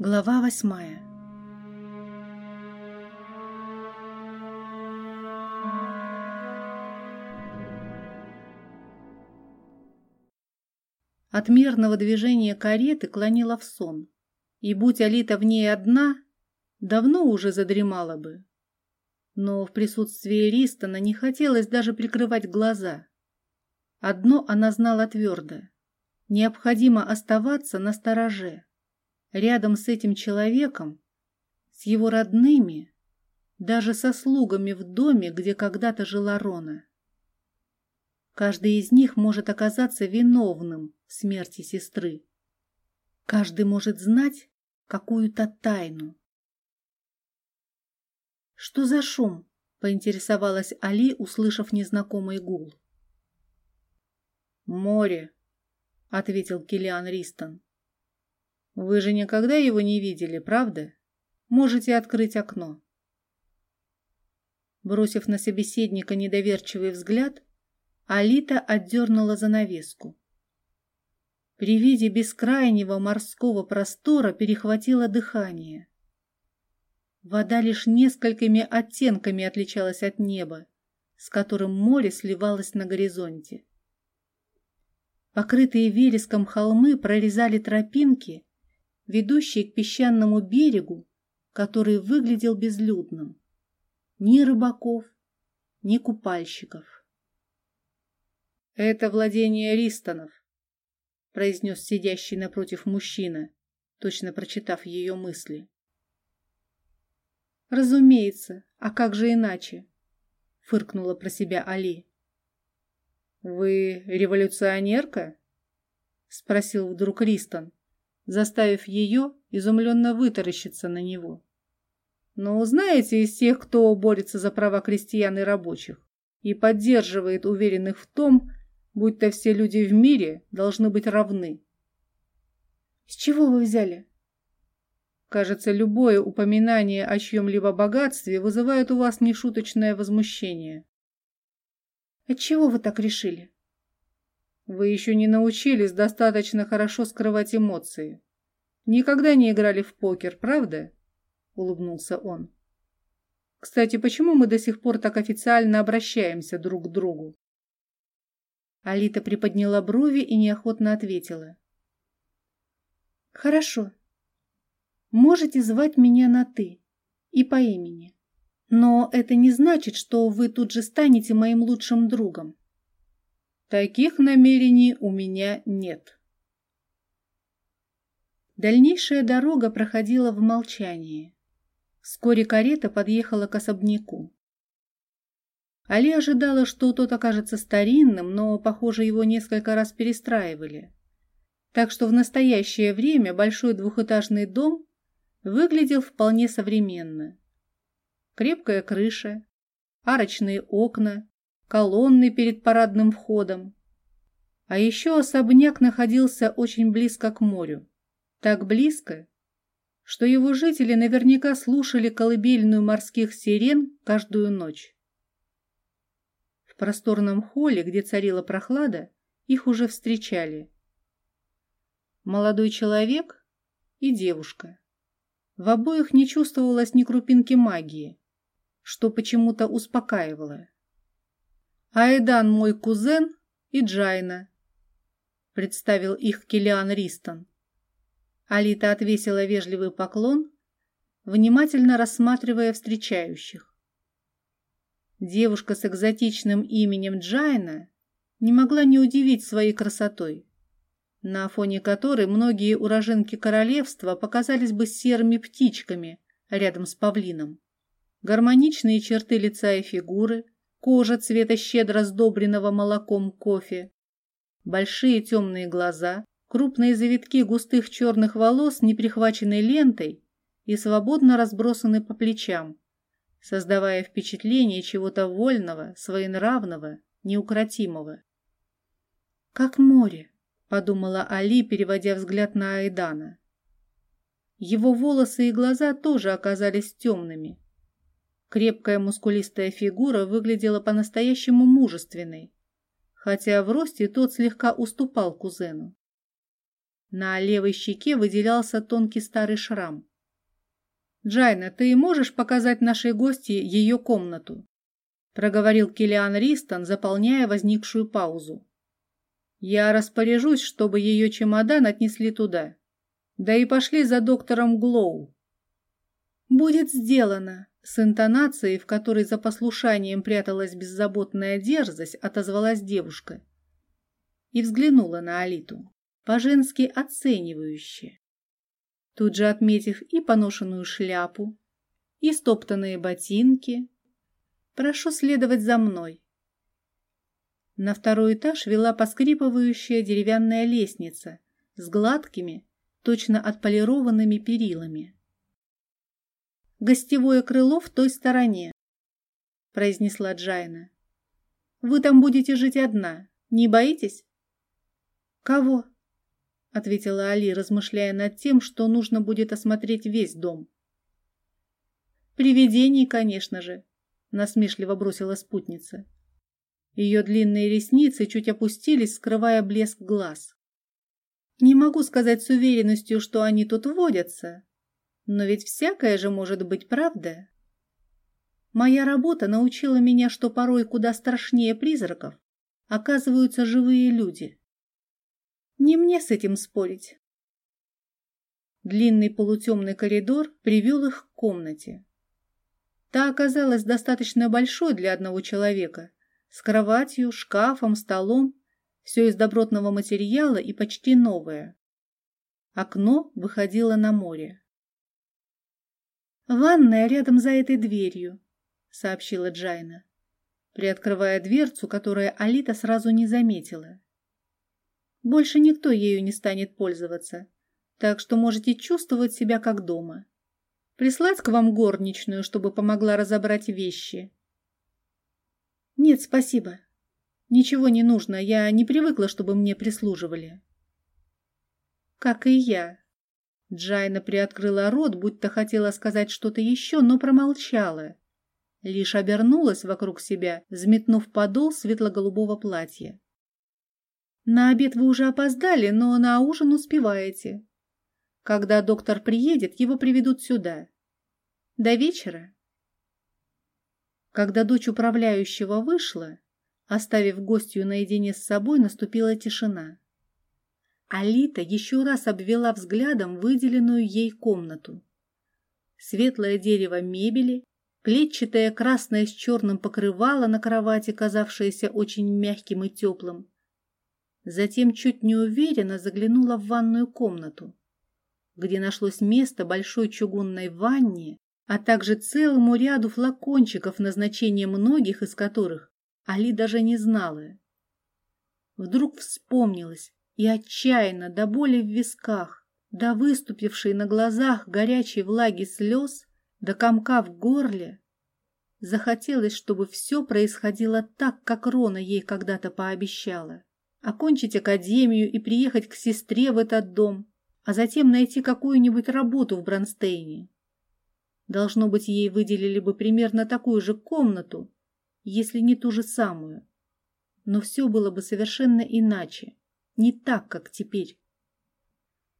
Глава восьмая От мерного движения кареты клонила в сон, и, будь Алита в ней одна, давно уже задремала бы. Но в присутствии Ристона не хотелось даже прикрывать глаза. Одно она знала твердо — необходимо оставаться на стороже рядом с этим человеком, с его родными, даже со слугами в доме, где когда-то жила Рона. Каждый из них может оказаться виновным в смерти сестры. Каждый может знать какую-то тайну. «Что за шум?» — поинтересовалась Али, услышав незнакомый гул. «Море», — ответил Килиан Ристон. Вы же никогда его не видели, правда? Можете открыть окно. Бросив на собеседника недоверчивый взгляд, Алита отдернула занавеску. При виде бескрайнего морского простора перехватило дыхание. Вода лишь несколькими оттенками отличалась от неба, с которым море сливалось на горизонте. Покрытые вереском холмы прорезали тропинки, ведущий к песчаному берегу, который выглядел безлюдным. Ни рыбаков, ни купальщиков. «Это владение Ристонов», — произнес сидящий напротив мужчина, точно прочитав ее мысли. «Разумеется, а как же иначе?» — фыркнула про себя Али. «Вы революционерка?» — спросил вдруг Ристон заставив ее изумленно вытаращиться на него. Но знаете, из тех, кто борется за права крестьян и рабочих и поддерживает уверенных в том, будто все люди в мире должны быть равны. С чего вы взяли? Кажется, любое упоминание о чьем-либо богатстве вызывает у вас нешуточное возмущение. Отчего вы так решили? Вы еще не научились достаточно хорошо скрывать эмоции. Никогда не играли в покер, правда? Улыбнулся он. Кстати, почему мы до сих пор так официально обращаемся друг к другу? Алита приподняла брови и неохотно ответила. Хорошо. Можете звать меня на «ты» и по имени. Но это не значит, что вы тут же станете моим лучшим другом. Таких намерений у меня нет. Дальнейшая дорога проходила в молчании. Вскоре карета подъехала к особняку. Али ожидала, что тот окажется старинным, но, похоже, его несколько раз перестраивали. Так что в настоящее время большой двухэтажный дом выглядел вполне современно. Крепкая крыша, арочные окна, колонны перед парадным входом. А еще особняк находился очень близко к морю. Так близко, что его жители наверняка слушали колыбельную морских сирен каждую ночь. В просторном холле, где царила прохлада, их уже встречали. Молодой человек и девушка. В обоих не чувствовалось ни крупинки магии, что почему-то успокаивало. Айдан мой кузен и Джайна, представил их Килиан Ристон. Алита отвесила вежливый поклон, внимательно рассматривая встречающих. Девушка с экзотичным именем Джайна не могла не удивить своей красотой, на фоне которой многие уроженки королевства показались бы серыми птичками рядом с павлином. Гармоничные черты лица и фигуры – кожа цвета щедро сдобренного молоком кофе, большие темные глаза, крупные завитки густых черных волос, не прихваченной лентой и свободно разбросаны по плечам, создавая впечатление чего-то вольного, своенравного, неукротимого. «Как море», — подумала Али, переводя взгляд на Айдана. Его волосы и глаза тоже оказались темными, Крепкая мускулистая фигура выглядела по-настоящему мужественной, хотя в росте тот слегка уступал кузену. На левой щеке выделялся тонкий старый шрам. «Джайна, ты можешь показать нашей гости ее комнату?» проговорил Килиан Ристон, заполняя возникшую паузу. «Я распоряжусь, чтобы ее чемодан отнесли туда. Да и пошли за доктором Глоу». «Будет сделано», — с интонацией, в которой за послушанием пряталась беззаботная дерзость, отозвалась девушка и взглянула на Алиту, по-женски оценивающе. Тут же отметив и поношенную шляпу, и стоптанные ботинки, Прошу следовать за мной. На второй этаж вела поскрипывающая деревянная лестница с гладкими, точно отполированными перилами. «Гостевое крыло в той стороне», — произнесла Джайна. «Вы там будете жить одна. Не боитесь?» «Кого?» — ответила Али, размышляя над тем, что нужно будет осмотреть весь дом. «Привидений, конечно же», насмешливо бросила спутница. Ее длинные ресницы чуть опустились, скрывая блеск глаз. Не могу сказать с уверенностью, что они тут водятся, но ведь всякое же может быть правда. Моя работа научила меня, что порой куда страшнее призраков оказываются живые люди. Не мне с этим спорить. Длинный полутемный коридор привел их к комнате. Та оказалась достаточно большой для одного человека, с кроватью, шкафом, столом, все из добротного материала и почти новое. Окно выходило на море. «Ванная рядом за этой дверью», — сообщила Джайна, приоткрывая дверцу, которую Алита сразу не заметила. «Больше никто ею не станет пользоваться, так что можете чувствовать себя как дома». Прислать к вам горничную, чтобы помогла разобрать вещи? Нет, спасибо. Ничего не нужно, я не привыкла, чтобы мне прислуживали. Как и я. Джайна приоткрыла рот, будто хотела сказать что-то еще, но промолчала. Лишь обернулась вокруг себя, взметнув подол светло-голубого платья. На обед вы уже опоздали, но на ужин успеваете. Когда доктор приедет, его приведут сюда. До вечера. Когда дочь управляющего вышла, оставив гостью наедине с собой, наступила тишина. Алита еще раз обвела взглядом выделенную ей комнату. Светлое дерево мебели, клетчатое красное с черным покрывало на кровати, казавшееся очень мягким и теплым. Затем чуть неуверенно заглянула в ванную комнату где нашлось место большой чугунной ванне, а также целому ряду флакончиков, назначения многих из которых Али даже не знала. Вдруг вспомнилось и отчаянно, до боли в висках, до выступившей на глазах горячей влаги слез, до комка в горле, захотелось, чтобы все происходило так, как Рона ей когда-то пообещала. Окончить академию и приехать к сестре в этот дом, а затем найти какую-нибудь работу в Бронстейне. Должно быть, ей выделили бы примерно такую же комнату, если не ту же самую. Но все было бы совершенно иначе, не так, как теперь.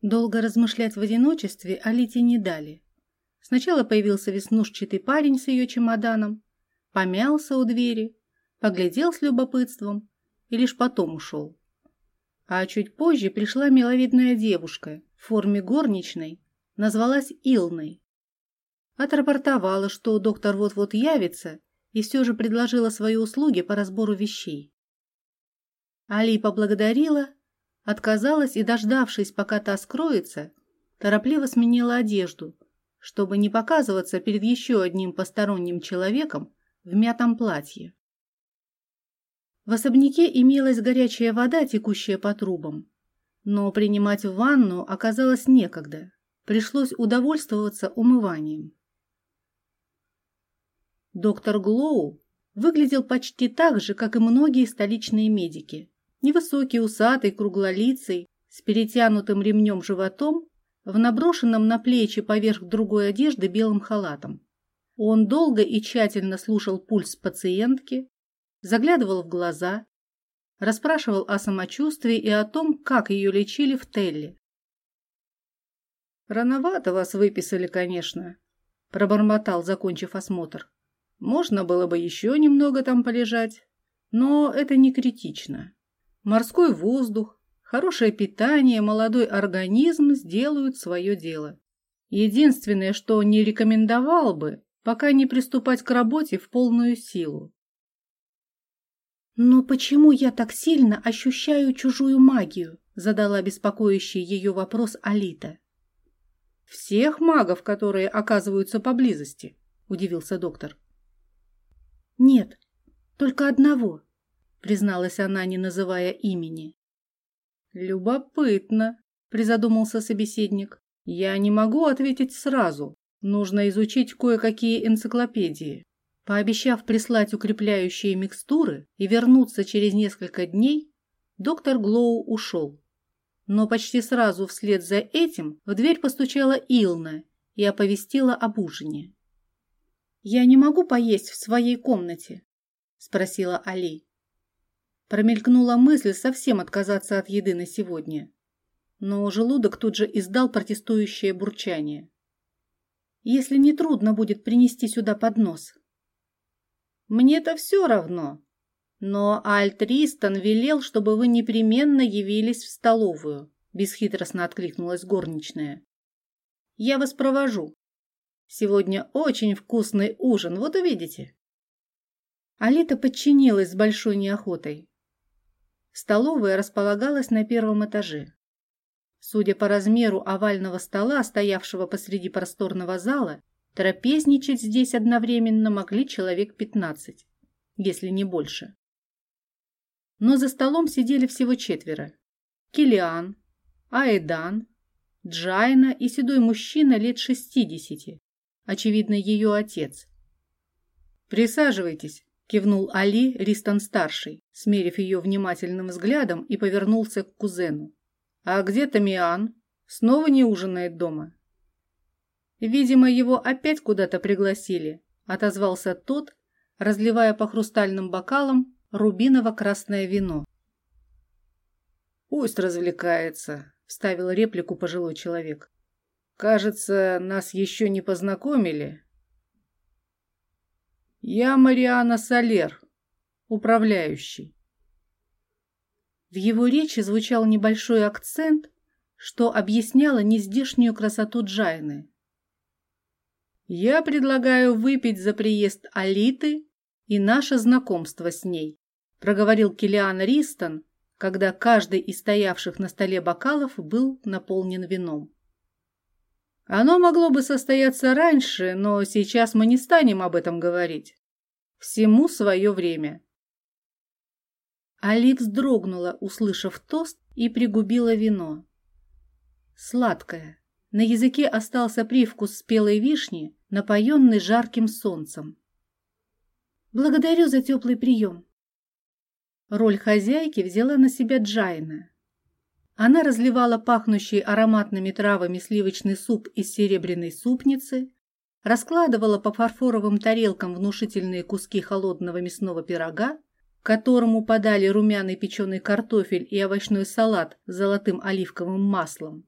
Долго размышлять в одиночестве Алите не дали. Сначала появился веснушчатый парень с ее чемоданом, помялся у двери, поглядел с любопытством и лишь потом ушел. А чуть позже пришла миловидная девушка в форме горничной, назвалась Илной. Отрапортовала, что доктор вот-вот явится, и все же предложила свои услуги по разбору вещей. Али поблагодарила, отказалась и, дождавшись, пока та скроется, торопливо сменила одежду, чтобы не показываться перед еще одним посторонним человеком в мятом платье. В особняке имелась горячая вода, текущая по трубам. Но принимать ванну оказалось некогда. Пришлось удовольствоваться умыванием. Доктор Глоу выглядел почти так же, как и многие столичные медики. Невысокий, усатый, круглолицый, с перетянутым ремнем животом, в наброшенном на плечи поверх другой одежды белым халатом. Он долго и тщательно слушал пульс пациентки, заглядывал в глаза, расспрашивал о самочувствии и о том, как ее лечили в Телле. Рановато вас выписали, конечно, пробормотал, закончив осмотр. Можно было бы еще немного там полежать, но это не критично. Морской воздух, хорошее питание, молодой организм сделают свое дело. Единственное, что не рекомендовал бы, пока не приступать к работе в полную силу. «Но почему я так сильно ощущаю чужую магию?» задала беспокоящий ее вопрос Алита. «Всех магов, которые оказываются поблизости?» – удивился доктор. «Нет, только одного», – призналась она, не называя имени. «Любопытно», – призадумался собеседник. «Я не могу ответить сразу. Нужно изучить кое-какие энциклопедии». Пообещав прислать укрепляющие микстуры и вернуться через несколько дней, доктор Глоу ушел. Но почти сразу вслед за этим в дверь постучала Илна и оповестила об ужине. «Я не могу поесть в своей комнате?» – спросила Али. Промелькнула мысль совсем отказаться от еды на сегодня. Но желудок тут же издал протестующее бурчание. «Если не трудно будет принести сюда поднос». «Мне-то все равно», но Альтристон велел, чтобы вы непременно явились в столовую, бесхитростно откликнулась горничная. Я вас провожу. Сегодня очень вкусный ужин, вот увидите. Алита подчинилась с большой неохотой. Столовая располагалась на первом этаже. Судя по размеру овального стола, стоявшего посреди просторного зала, трапезничать здесь одновременно могли человек пятнадцать, если не больше. Но за столом сидели всего четверо. Килиан, Аэдан, Джайна и седой мужчина лет шестидесяти, очевидно, ее отец. «Присаживайтесь», – кивнул Али Ристон-старший, смерив ее внимательным взглядом и повернулся к кузену. «А где Тамиан? Снова не ужинает дома?» «Видимо, его опять куда-то пригласили», – отозвался тот, разливая по хрустальным бокалам рубиново-красное вино. «Пусть развлекается», — вставил реплику пожилой человек. «Кажется, нас еще не познакомили». «Я Мариана Солер, управляющий». В его речи звучал небольшой акцент, что объясняло нездешнюю красоту Джайны. «Я предлагаю выпить за приезд Алиты и наше знакомство с ней», проговорил Килиан Ристон, когда каждый из стоявших на столе бокалов был наполнен вином. Оно могло бы состояться раньше, но сейчас мы не станем об этом говорить. Всему свое время. Али вздрогнула, услышав тост, и пригубила вино. Сладкое. На языке остался привкус спелой вишни, напоенный жарким солнцем. Благодарю за теплый прием. Роль хозяйки взяла на себя Джайна. Она разливала пахнущий ароматными травами сливочный суп из серебряной супницы, раскладывала по фарфоровым тарелкам внушительные куски холодного мясного пирога, которому подали румяный печеный картофель и овощной салат с золотым оливковым маслом.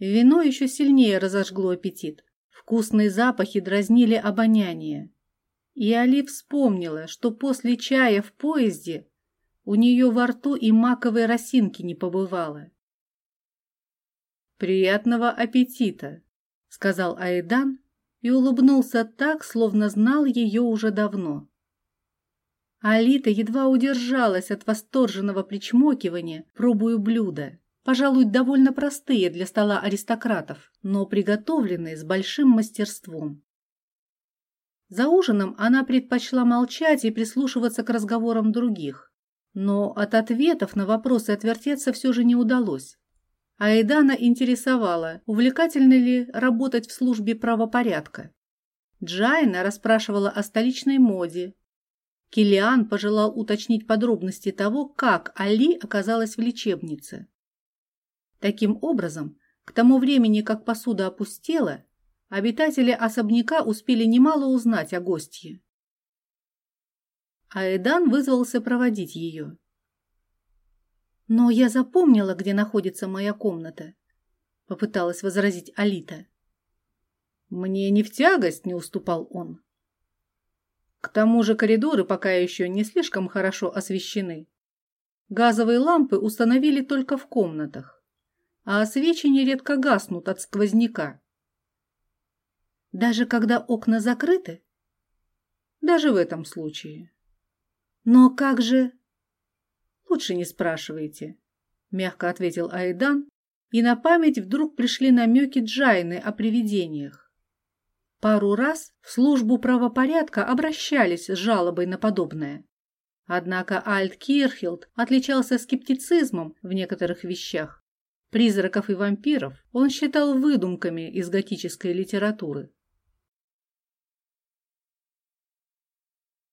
Вино еще сильнее разожгло аппетит. Вкусные запахи дразнили обоняние. И Али вспомнила, что после чая в поезде у нее во рту и маковой росинки не побывало. «Приятного аппетита!» — сказал Айдан и улыбнулся так, словно знал ее уже давно. Алита едва удержалась от восторженного причмокивания, пробуя блюда, пожалуй, довольно простые для стола аристократов, но приготовленные с большим мастерством. За ужином она предпочла молчать и прислушиваться к разговорам других. Но от ответов на вопросы отвертеться все же не удалось. Айдана интересовала, увлекательно ли работать в службе правопорядка. Джайна расспрашивала о столичной моде. Килиан пожелал уточнить подробности того, как Али оказалась в лечебнице. Таким образом, к тому времени, как посуда опустела, обитатели особняка успели немало узнать о гостье. Аэдан вызвался проводить ее. Но я запомнила, где находится моя комната. попыталась возразить Алита. Мне не в тягость, не уступал он. К тому же коридоры пока еще не слишком хорошо освещены. Газовые лампы установили только в комнатах, а свечи нередко гаснут от сквозняка. Даже когда окна закрыты? Даже в этом случае. Но как же... Лучше не спрашивайте, мягко ответил Айдан, и на память вдруг пришли намеки Джайны о привидениях. Пару раз в службу правопорядка обращались с жалобой на подобное. Однако Альт Кирхилд отличался скептицизмом в некоторых вещах. Призраков и вампиров он считал выдумками из готической литературы.